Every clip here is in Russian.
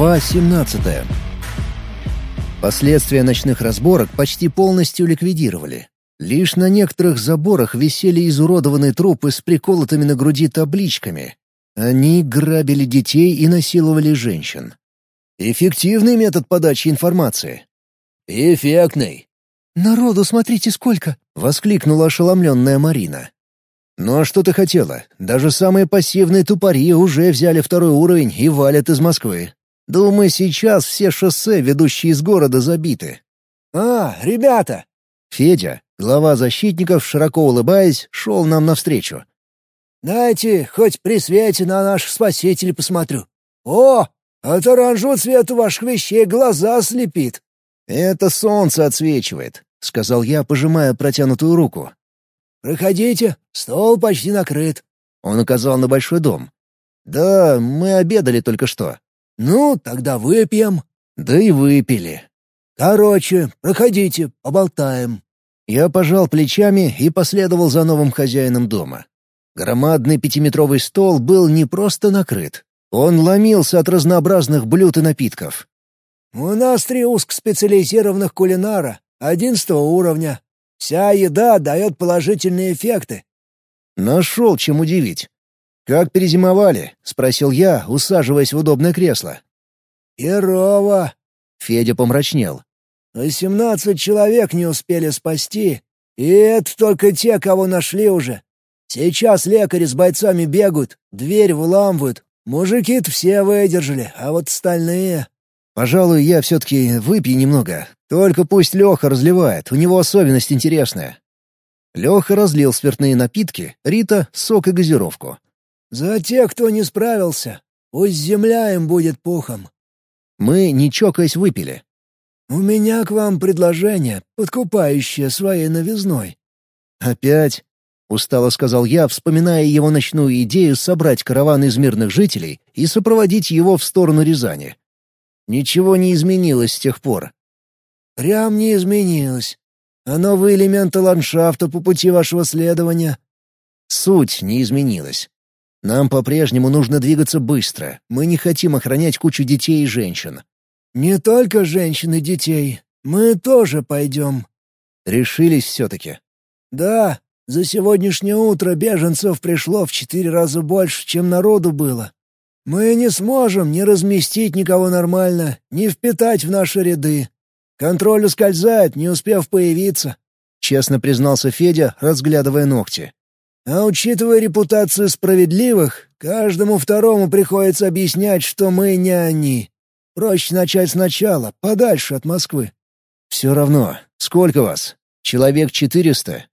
Глава 17 Последствия ночных разборок почти полностью ликвидировали. Лишь на некоторых заборах висели изуродованные трупы с приколотыми на груди табличками. Они грабили детей и насиловали женщин. Эффективный метод подачи информации. Эффектный. «Народу смотрите сколько!» — воскликнула ошеломленная Марина. «Ну а что ты хотела? Даже самые пассивные тупари уже взяли второй уровень и валят из Москвы. Думаю, сейчас все шоссе, ведущие из города, забиты». «А, ребята!» Федя, глава защитников, широко улыбаясь, шел нам навстречу. «Дайте хоть при свете на наших спасителей посмотрю. О, от оранжевого цвета ваших вещей глаза слепит». «Это солнце отсвечивает», — сказал я, пожимая протянутую руку. «Проходите, стол почти накрыт». Он указал на большой дом. «Да, мы обедали только что». «Ну, тогда выпьем». «Да и выпили». «Короче, проходите, поболтаем». Я пожал плечами и последовал за новым хозяином дома. Громадный пятиметровый стол был не просто накрыт. Он ломился от разнообразных блюд и напитков. «У нас три узкоспециализированных кулинара, одиннадцатого уровня. Вся еда дает положительные эффекты». Нашел чем удивить. «Как перезимовали?» — спросил я, усаживаясь в удобное кресло. «Херово!» — Федя помрачнел. «Восемнадцать человек не успели спасти, и это только те, кого нашли уже. Сейчас лекари с бойцами бегают, дверь выламывают. Мужики-то все выдержали, а вот остальные...» «Пожалуй, я все-таки выпью немного. Только пусть Леха разливает, у него особенность интересная». Леха разлил спиртные напитки, Рита — сок и газировку. «За тех, кто не справился. Пусть земля им будет пухом». Мы, не чокаясь, выпили. «У меня к вам предложение, подкупающее своей новизной». «Опять?» — устало сказал я, вспоминая его ночную идею собрать караван из мирных жителей и сопроводить его в сторону Рязани. Ничего не изменилось с тех пор. «Прям не изменилось. А новые элементы ландшафта по пути вашего следования?» «Суть не изменилась. Нам по-прежнему нужно двигаться быстро. Мы не хотим охранять кучу детей и женщин». «Не только женщин и детей. Мы тоже пойдем». «Решились все-таки?» «Да. За сегодняшнее утро беженцев пришло в четыре раза больше, чем народу было. Мы не сможем ни разместить никого нормально, ни впитать в наши ряды. Контроль ускользает, не успев появиться», — честно признался Федя, разглядывая ногти. «А учитывая репутацию справедливых, каждому второму приходится объяснять, что мы не они. Проще начать сначала, подальше от Москвы». «Все равно. Сколько вас? Человек четыреста?»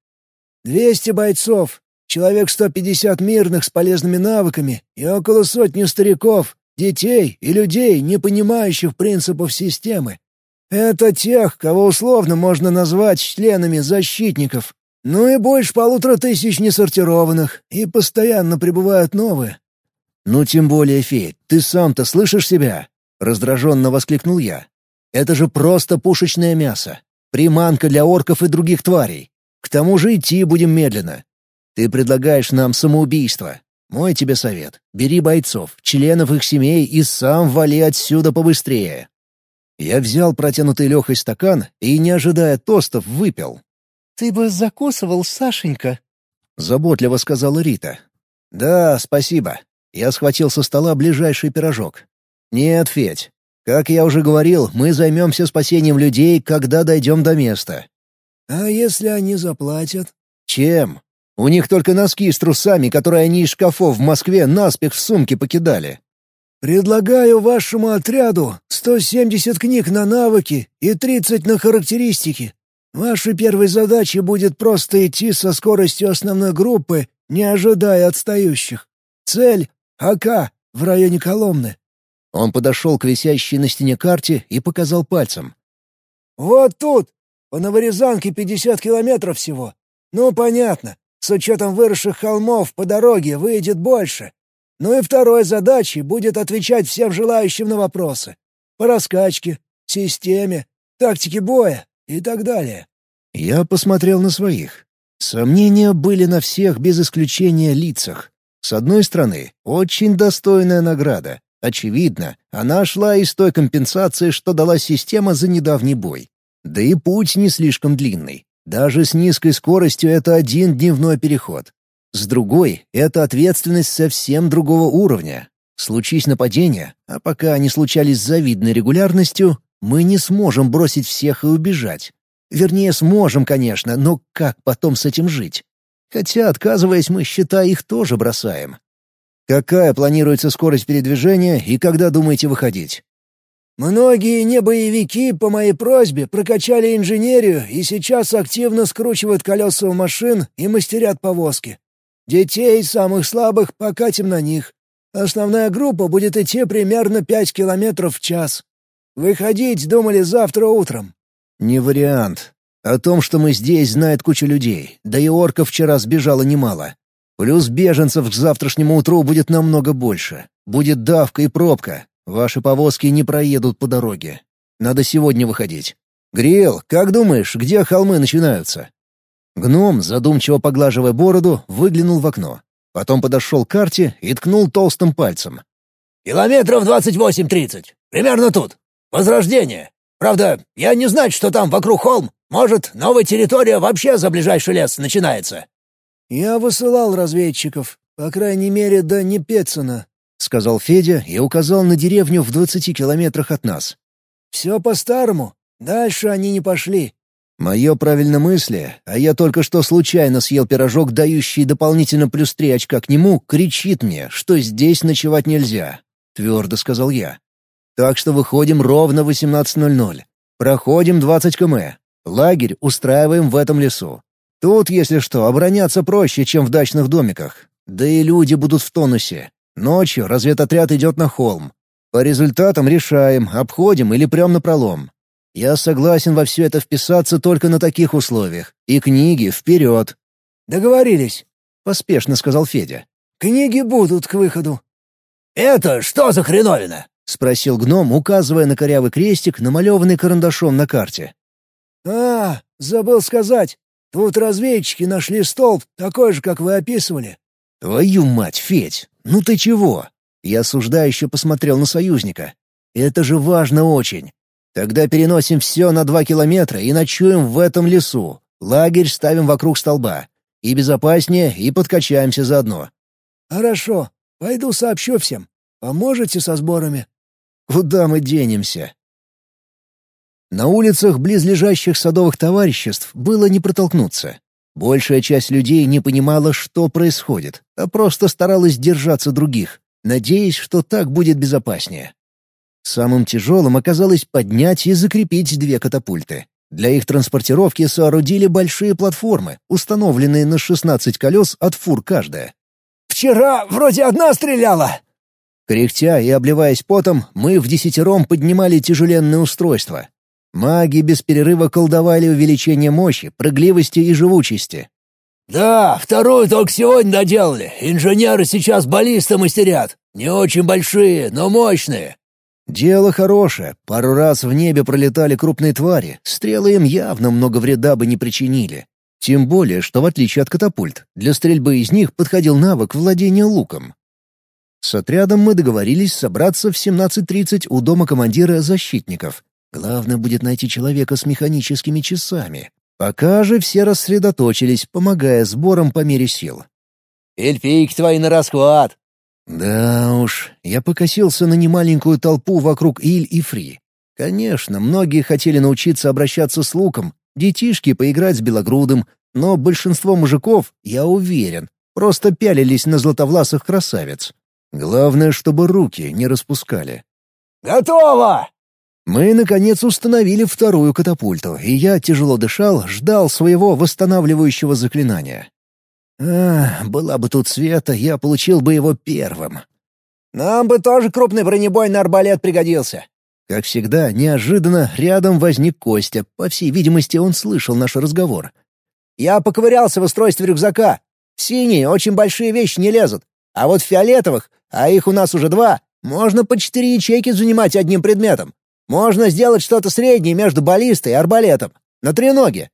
«Двести бойцов, человек 150 мирных с полезными навыками и около сотни стариков, детей и людей, не понимающих принципов системы. Это тех, кого условно можно назвать членами защитников. Ну и больше полутора тысяч несортированных, и постоянно прибывают новые. «Ну тем более, Федь, ты сам-то слышишь себя?» — раздраженно воскликнул я. «Это же просто пушечное мясо. Приманка для орков и других тварей. К тому же идти будем медленно. Ты предлагаешь нам самоубийство. Мой тебе совет. Бери бойцов, членов их семей и сам вали отсюда побыстрее. Я взял протянутый Лехой стакан и, не ожидая тостов, выпил. «Ты бы закусывал, Сашенька», — заботливо сказала Рита. «Да, спасибо». Я схватил со стола ближайший пирожок. «Нет, Федь. Как я уже говорил, мы займемся спасением людей, когда дойдем до места». «А если они заплатят?» «Чем?» У них только носки с трусами, которые они из шкафов в Москве наспех в сумке покидали. «Предлагаю вашему отряду 170 книг на навыки и 30 на характеристики. Вашей первой задачей будет просто идти со скоростью основной группы, не ожидая отстающих. Цель — АК в районе Коломны». Он подошел к висящей на стене карте и показал пальцем. «Вот тут, по Новорязанке 50 километров всего. Ну, понятно, с учетом выросших холмов по дороге выйдет больше. Ну и второй задачей будет отвечать всем желающим на вопросы. По раскачке, системе, тактике боя и так далее. Я посмотрел на своих. Сомнения были на всех без исключения лицах. С одной стороны, очень достойная награда. Очевидно, она шла из той компенсации, что дала система за недавний бой. Да и путь не слишком длинный. Даже с низкой скоростью это один дневной переход. С другой — это ответственность совсем другого уровня. Случись нападение, а пока они случались с завидной регулярностью, мы не сможем бросить всех и убежать. Вернее, сможем, конечно, но как потом с этим жить? Хотя, отказываясь, мы, считай, их тоже бросаем. Какая планируется скорость передвижения и когда думаете выходить? Многие небоевики по моей просьбе прокачали инженерию и сейчас активно скручивают колеса у машин и мастерят повозки. Детей, самых слабых, покатим на них. Основная группа будет идти примерно пять километров в час. Выходить думали завтра утром. Не вариант. О том, что мы здесь, знает куча людей, да и орков вчера сбежало немало. Плюс беженцев к завтрашнему утру будет намного больше. Будет давка и пробка. Ваши повозки не проедут по дороге. Надо сегодня выходить. Гриэл, как думаешь, где холмы начинаются?» Гном, задумчиво поглаживая бороду, выглянул в окно. Потом подошел к карте и ткнул толстым пальцем. «Километров двадцать восемь-тридцать. Примерно тут. Возрождение. Правда, я не знаю, что там вокруг холм. Может, новая территория вообще за ближайший лес начинается. «Я высылал разведчиков, по крайней мере, до Непецина», — сказал Федя и указал на деревню в двадцати километрах от нас. «Все по-старому. Дальше они не пошли». Мое правильно мысли, а я только что случайно съел пирожок, дающий дополнительно плюс три очка к нему, кричит мне, что здесь ночевать нельзя. Твердо сказал я. Так что выходим ровно в 18.00. Проходим 20 км. Лагерь устраиваем в этом лесу. Тут, если что, обороняться проще, чем в дачных домиках. Да и люди будут в тонусе. Ночью разведотряд идет на холм. По результатам решаем, обходим или прям на пролом. Я согласен во все это вписаться только на таких условиях. И книги вперед. «Договорились», — поспешно сказал Федя. «Книги будут к выходу». «Это что за хреновина?» — спросил гном, указывая на корявый крестик, намалеванный карандашом на карте. «А, забыл сказать. Тут разведчики нашли столб, такой же, как вы описывали». «Твою мать, Федь, ну ты чего?» Я осуждающе посмотрел на союзника. «Это же важно очень. Тогда переносим все на два километра и ночуем в этом лесу. Лагерь ставим вокруг столба. И безопаснее, и подкачаемся заодно». «Хорошо. Пойду сообщу всем. Поможете со сборами?» «Куда мы денемся?» На улицах близлежащих садовых товариществ было не протолкнуться. Большая часть людей не понимала, что происходит, а просто старалась держаться других, надеясь, что так будет безопаснее. Самым тяжелым оказалось поднять и закрепить две катапульты. Для их транспортировки соорудили большие платформы, установленные на 16 колес от фур каждая. «Вчера вроде одна стреляла!» Кряхтя и обливаясь потом, мы в десятером поднимали тяжеленное устройство, Маги без перерыва колдовали увеличение мощи, прыгливости и живучести. «Да, вторую только сегодня доделали. Инженеры сейчас баллисты мастерят. Не очень большие, но мощные». Дело хорошее. Пару раз в небе пролетали крупные твари. Стрелы им явно много вреда бы не причинили. Тем более, что в отличие от катапульт, для стрельбы из них подходил навык владения луком. С отрядом мы договорились собраться в 17.30 у дома командира защитников. Главное будет найти человека с механическими часами. Пока же все рассредоточились, помогая сборам по мере сил. «Эльфийки твои на расхват!» Да уж, я покосился на немаленькую толпу вокруг Иль и Фри. Конечно, многие хотели научиться обращаться с луком, детишки поиграть с белогрудым, но большинство мужиков, я уверен, просто пялились на златовласых красавиц. Главное, чтобы руки не распускали. «Готово!» Мы, наконец, установили вторую катапульту, и я, тяжело дышал, ждал своего восстанавливающего заклинания. А, была бы тут света, я получил бы его первым. «Нам бы тоже крупный бронебойный арбалет пригодился». Как всегда, неожиданно рядом возник Костя. По всей видимости, он слышал наш разговор. «Я поковырялся в устройстве рюкзака. В синие очень большие вещи не лезут. А вот в фиолетовых, а их у нас уже два, можно по четыре ячейки занимать одним предметом. Можно сделать что-то среднее между баллистой и арбалетом. На треноге.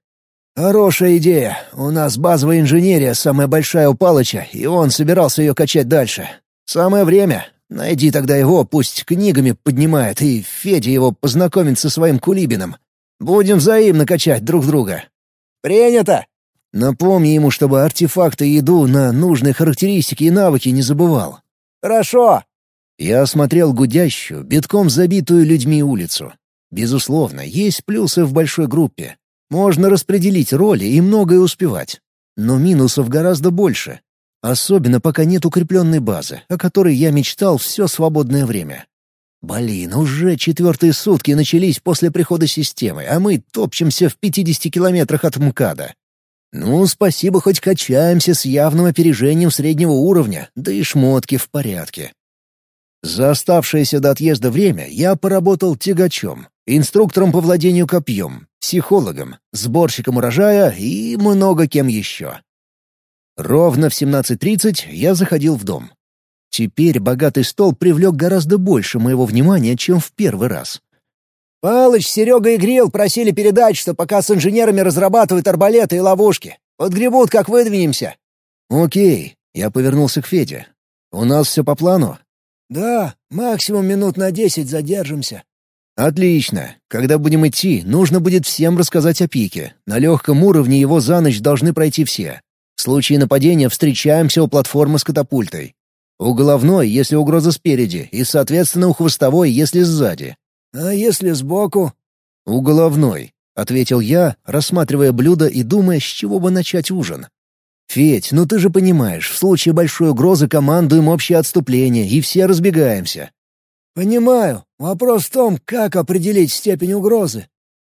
Хорошая идея. У нас базовая инженерия самая большая у Палыча, и он собирался ее качать дальше. Самое время. Найди тогда его, пусть книгами поднимает, и Федя его познакомит со своим кулибином. Будем взаимно качать друг друга». «Принято!» Напомни ему, чтобы артефакты и еду на нужные характеристики и навыки не забывал. «Хорошо!» Я осмотрел гудящую, битком забитую людьми улицу. Безусловно, есть плюсы в большой группе. Можно распределить роли и многое успевать. Но минусов гораздо больше. Особенно пока нет укрепленной базы, о которой я мечтал все свободное время. Блин, уже четвертые сутки начались после прихода системы, а мы топчемся в 50 километрах от МКАДа. Ну, спасибо, хоть качаемся с явным опережением среднего уровня, да и шмотки в порядке. За оставшееся до отъезда время я поработал тягачом, инструктором по владению копьем, психологом, сборщиком урожая и много кем еще. Ровно в 17.30 я заходил в дом. Теперь богатый стол привлек гораздо больше моего внимания, чем в первый раз. «Палыч, Серега и Грил просили передать, что пока с инженерами разрабатывают арбалеты и ловушки. Подгребут, как выдвинемся». «Окей», — я повернулся к Феде. «У нас все по плану?» «Да, максимум минут на десять задержимся». «Отлично. Когда будем идти, нужно будет всем рассказать о пике. На легком уровне его за ночь должны пройти все. В случае нападения встречаемся у платформы с катапультой. У головной, если угроза спереди, и, соответственно, у хвостовой, если сзади. «А если сбоку?» «У головной», — ответил я, рассматривая блюдо и думая, с чего бы начать ужин. «Федь, ну ты же понимаешь, в случае большой угрозы командуем общее отступление, и все разбегаемся». «Понимаю. Вопрос в том, как определить степень угрозы».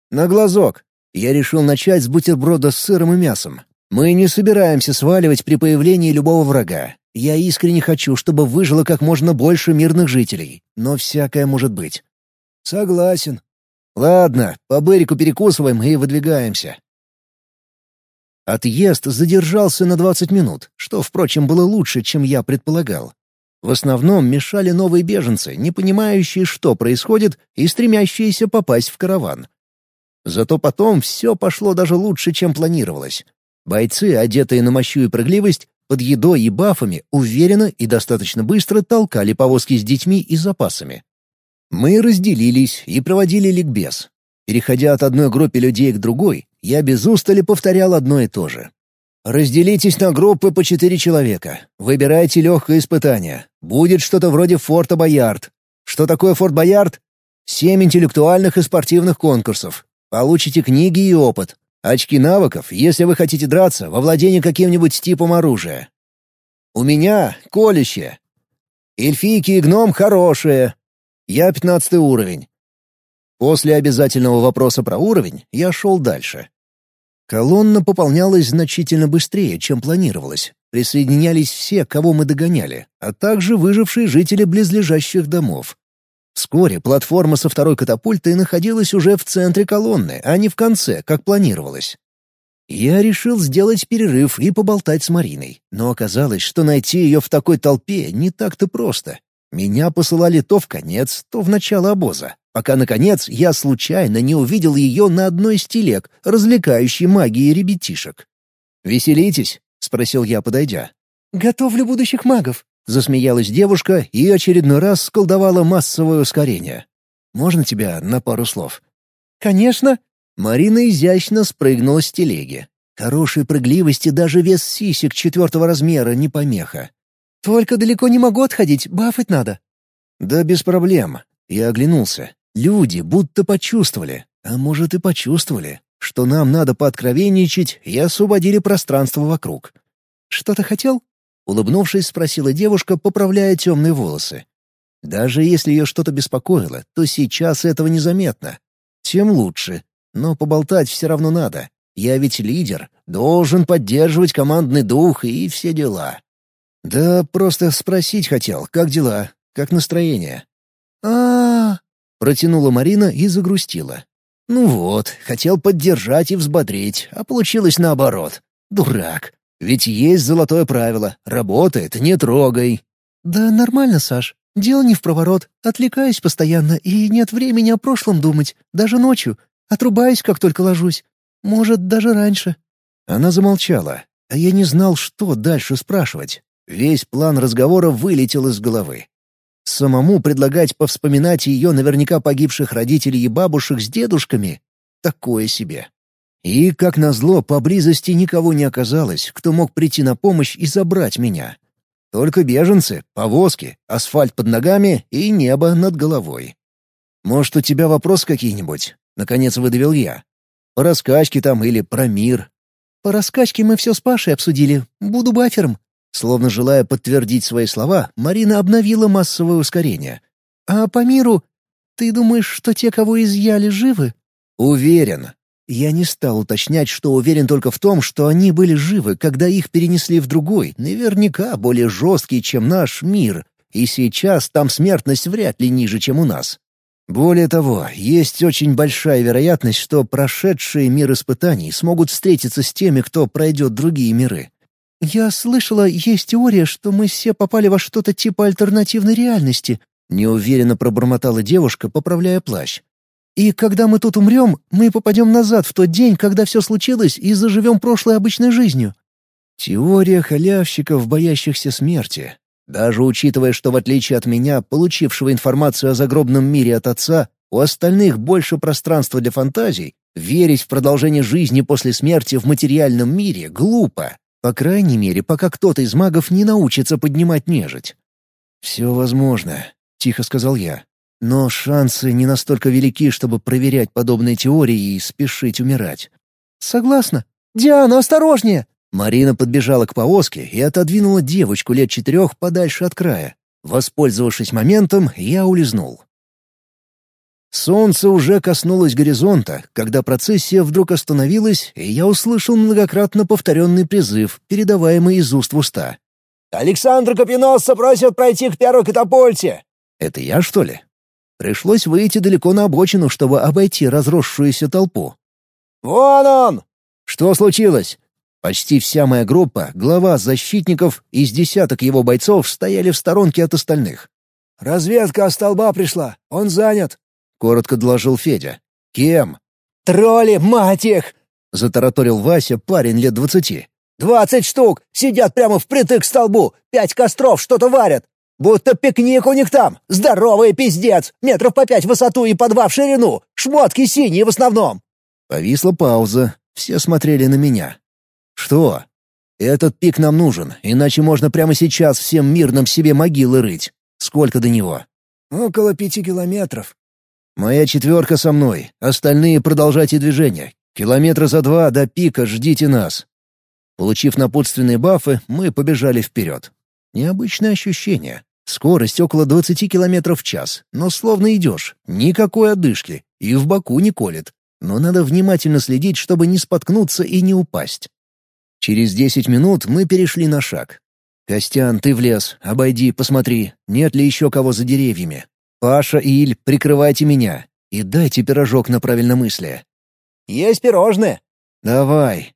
«На глазок. Я решил начать с бутерброда с сыром и мясом. Мы не собираемся сваливать при появлении любого врага. Я искренне хочу, чтобы выжило как можно больше мирных жителей, но всякое может быть». «Согласен». «Ладно, по Берику перекусываем и выдвигаемся». Отъезд задержался на 20 минут, что, впрочем, было лучше, чем я предполагал. В основном мешали новые беженцы, не понимающие, что происходит, и стремящиеся попасть в караван. Зато потом все пошло даже лучше, чем планировалось. Бойцы, одетые на мощу и прыгливость, под едой и бафами уверенно и достаточно быстро толкали повозки с детьми и запасами. Мы разделились и проводили ликбез. Переходя от одной группы людей к другой, я без устали повторял одно и то же. «Разделитесь на группы по четыре человека. Выбирайте легкое испытание. Будет что-то вроде Форта Боярд. Что такое Форт Боярд? Семь интеллектуальных и спортивных конкурсов. Получите книги и опыт. Очки навыков, если вы хотите драться, во владении каким-нибудь типом оружия. У меня — колюще. Эльфийки и гном — хорошие. Я пятнадцатый уровень. После обязательного вопроса про уровень я шел дальше. Колонна пополнялась значительно быстрее, чем планировалось. Присоединялись все, кого мы догоняли, а также выжившие жители близлежащих домов. Вскоре платформа со второй катапультой находилась уже в центре колонны, а не в конце, как планировалось. Я решил сделать перерыв и поболтать с Мариной, но оказалось, что найти ее в такой толпе не так-то просто. Меня посылали то в конец, то в начало обоза, пока, наконец, я случайно не увидел ее на одной из телег, развлекающей магией ребятишек. «Веселитесь?» — спросил я, подойдя. «Готовлю будущих магов», — засмеялась девушка и очередной раз сколдовала массовое ускорение. «Можно тебя на пару слов?» «Конечно». Марина изящно спрыгнула с телеги. Хорошей прыгливости даже вес сисек четвертого размера не помеха. «Только далеко не могу отходить, бафать надо». «Да без проблем». Я оглянулся. Люди будто почувствовали, а может и почувствовали, что нам надо пооткровенничать и освободили пространство вокруг. «Что-то хотел?» — улыбнувшись, спросила девушка, поправляя темные волосы. Даже если ее что-то беспокоило, то сейчас этого незаметно. Тем лучше. Но поболтать все равно надо. Я ведь лидер, должен поддерживать командный дух и все дела. «Да просто спросить хотел, как дела, как настроение?» а, протянула Марина и загрустила. «Ну вот, хотел поддержать и взбодрить, а получилось наоборот. Дурак. Ведь есть золотое правило — работает, не трогай». «Да нормально, Саш. Дело не в проворот. Отвлекаюсь постоянно, и нет времени о прошлом думать, даже ночью. Отрубаюсь, как только ложусь. Может, даже раньше». Она замолчала, а я не знал, что дальше спрашивать. Весь план разговора вылетел из головы. Самому предлагать повспоминать ее наверняка погибших родителей и бабушек с дедушками — такое себе. И, как назло, поблизости никого не оказалось, кто мог прийти на помощь и забрать меня. Только беженцы, повозки, асфальт под ногами и небо над головой. «Может, у тебя вопрос какие-нибудь?» — наконец выдавил я. «По раскачке там или про мир?» «По раскачке мы все с Пашей обсудили. Буду бафером». Словно желая подтвердить свои слова, Марина обновила массовое ускорение. «А по миру? Ты думаешь, что те, кого изъяли, живы?» «Уверен. Я не стал уточнять, что уверен только в том, что они были живы, когда их перенесли в другой, наверняка более жесткий, чем наш мир, и сейчас там смертность вряд ли ниже, чем у нас. Более того, есть очень большая вероятность, что прошедшие мир испытаний смогут встретиться с теми, кто пройдет другие миры. «Я слышала, есть теория, что мы все попали во что-то типа альтернативной реальности», — неуверенно пробормотала девушка, поправляя плащ. И когда мы тут умрем, мы попадем назад в тот день, когда все случилось, и заживем прошлой обычной жизнью». Теория халявщиков, боящихся смерти. Даже учитывая, что в отличие от меня, получившего информацию о загробном мире от отца, у остальных больше пространства для фантазий, верить в продолжение жизни после смерти в материальном мире глупо. По крайней мере, пока кто-то из магов не научится поднимать нежить. «Все возможно», — тихо сказал я. Но шансы не настолько велики, чтобы проверять подобные теории и спешить умирать. «Согласна. Диана, осторожнее!» Марина подбежала к повозке и отодвинула девочку лет четырех подальше от края. Воспользовавшись моментом, я улизнул. Солнце уже коснулось горизонта, когда процессия вдруг остановилась, и я услышал многократно повторенный призыв, передаваемый из уст в уста. «Александр Копеносца просит пройти к первой катапульте!» «Это я, что ли?» Пришлось выйти далеко на обочину, чтобы обойти разросшуюся толпу. «Вон он!» «Что случилось?» Почти вся моя группа, глава защитников и с десяток его бойцов стояли в сторонке от остальных. «Разведка от столба пришла. Он занят», — коротко доложил Федя. «Кем?» «Тролли, мать их!» — затараторил Вася, парень лет двадцати. «Двадцать штук! Сидят прямо впритык к столбу! Пять костров что-то варят! Будто пикник у них там! Здоровый пиздец! Метров по пять в высоту и по два в ширину! Шмотки синие в основном!» Повисла пауза. Все смотрели на меня. «Что?» «Этот пик нам нужен, иначе можно прямо сейчас всем мирным себе могилы рыть. Сколько до него?» «Около пяти километров». «Моя четверка со мной. Остальные продолжайте движение. Километра за два до пика ждите нас». Получив напутственные бафы, мы побежали вперед. Необычное ощущение. Скорость около 20 км в час, но словно идешь. Никакой одышки. И в боку не колет. Но надо внимательно следить, чтобы не споткнуться и не упасть. Через 10 минут мы перешли на шаг. «Костян, ты в лес. Обойди, посмотри, нет ли еще кого за деревьями. Паша и Иль, прикрывайте меня. И дайте пирожок на правильномыслие». «Есть пирожные». «Давай».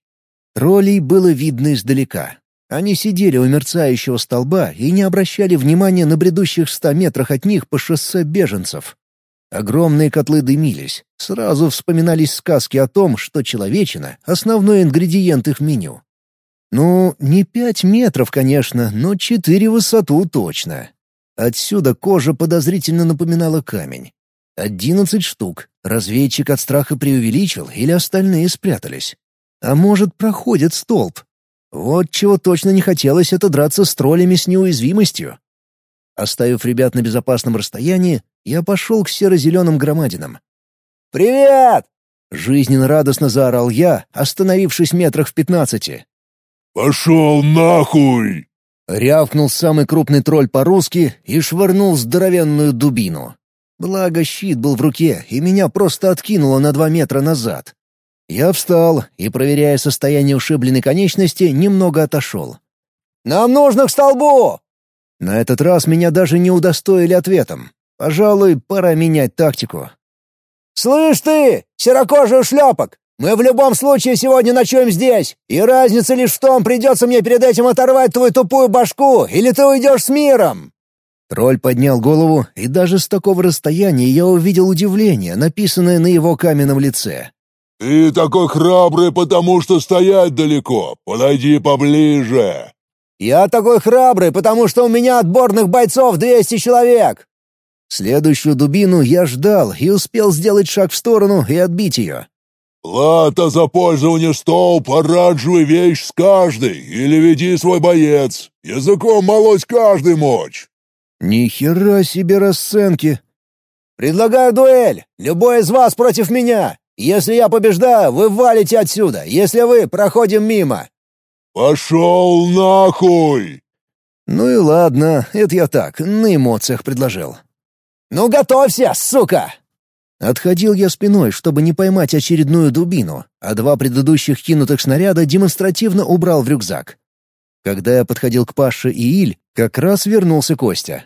Троллей было видно издалека. Они сидели у мерцающего столба и не обращали внимания на бредущих ста метрах от них по шоссе беженцев. Огромные котлы дымились. Сразу вспоминались сказки о том, что человечина — основной ингредиент их меню. Ну, не пять метров, конечно, но четыре высоту точно. Отсюда кожа подозрительно напоминала камень. Одиннадцать штук. Разведчик от страха преувеличил или остальные спрятались. А может, проходит столб, вот чего точно не хотелось, это драться с троллями с неуязвимостью. Оставив ребят на безопасном расстоянии, я пошел к серо-зеленым громадинам. «Привет!» — жизненно радостно заорал я, остановившись метрах в пятнадцати. «Пошел нахуй!» — рявкнул самый крупный тролль по-русски и швырнул здоровенную дубину. Благо щит был в руке, и меня просто откинуло на два метра назад. Я встал и, проверяя состояние ушибленной конечности, немного отошел. «Нам нужно к столбу!» На этот раз меня даже не удостоили ответом. Пожалуй, пора менять тактику. «Слышь ты, серокожий шлепок! Мы в любом случае сегодня ночуем здесь, и разница лишь в том, придется мне перед этим оторвать твою тупую башку, или ты уйдешь с миром!» Тролль поднял голову, и даже с такого расстояния я увидел удивление, написанное на его каменном лице. «Ты такой храбрый, потому что стоять далеко. Подойди поближе». «Я такой храбрый, потому что у меня отборных бойцов двести человек. Следующую дубину я ждал и успел сделать шаг в сторону и отбить ее. «Плата за пользование стол, порадживай вещь с каждой, или веди свой боец. Языком молоть каждый мочь». «Ни хера себе расценки!» «Предлагаю дуэль! Любой из вас против меня! Если я побеждаю, вы валите отсюда, если вы проходим мимо!» «Пошел нахуй!» «Ну и ладно, это я так, на эмоциях предложил». «Ну готовься, сука!» Отходил я спиной, чтобы не поймать очередную дубину, а два предыдущих кинутых снаряда демонстративно убрал в рюкзак. Когда я подходил к Паше и Иль, как раз вернулся Костя.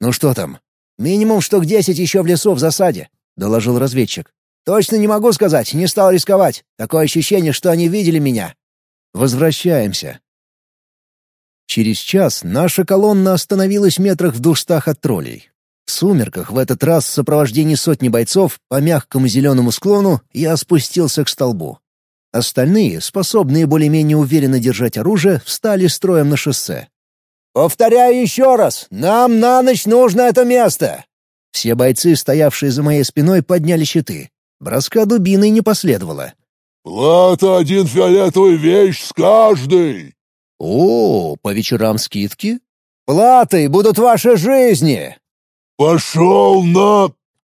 «Ну что там?» «Минимум штук десять еще в лесу в засаде», — доложил разведчик. «Точно не могу сказать, не стал рисковать. Такое ощущение, что они видели меня». «Возвращаемся». Через час наша колонна остановилась метрах в двухстах от троллей. В сумерках в этот раз в сопровождении сотни бойцов по мягкому зеленому склону я спустился к столбу. Остальные, способные более-менее уверенно держать оружие, встали строем на шоссе. «Повторяю еще раз, нам на ночь нужно это место!» Все бойцы, стоявшие за моей спиной, подняли щиты. Броска дубиной не последовало. «Плата один фиолетовый вещь с каждой!» «О, по вечерам скидки?» «Платой будут ваши жизни!» «Пошел на...»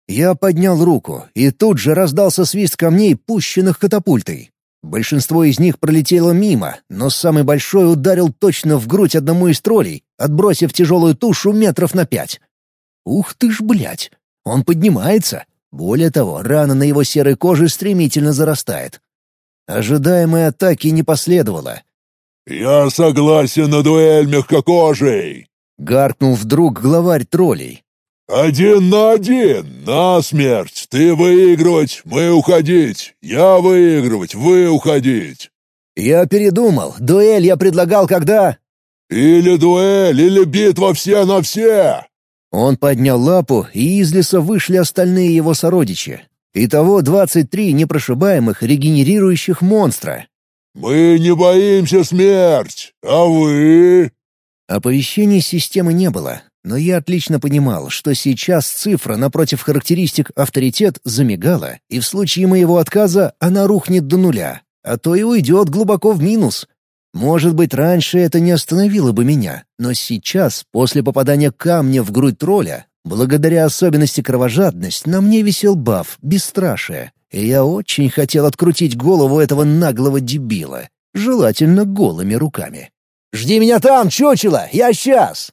Я поднял руку, и тут же раздался свист камней, пущенных катапультой. Большинство из них пролетело мимо, но самый большой ударил точно в грудь одному из троллей, отбросив тяжелую тушу метров на пять. Ух ты ж, блядь! Он поднимается. Более того, рана на его серой коже стремительно зарастает. Ожидаемой атаки не последовало. «Я согласен на дуэль мягкокожей!» — гаркнул вдруг главарь троллей. «Один на один, на смерть! Ты выигрывать, мы уходить! Я выигрывать, вы уходить!» «Я передумал. Дуэль я предлагал когда...» «Или дуэль, или битва все на все!» Он поднял лапу, и из леса вышли остальные его сородичи. Итого двадцать три непрошибаемых регенерирующих монстра. «Мы не боимся смерть, а вы...» Оповещений системы не было, но я отлично понимал, что сейчас цифра напротив характеристик «авторитет» замигала, и в случае моего отказа она рухнет до нуля, а то и уйдет глубоко в минус. Может быть, раньше это не остановило бы меня, но сейчас, после попадания камня в грудь тролля, благодаря особенности кровожадность, на мне висел баф «Бесстрашие», и я очень хотел открутить голову этого наглого дебила, желательно голыми руками. «Жди меня там, чучело! Я сейчас!»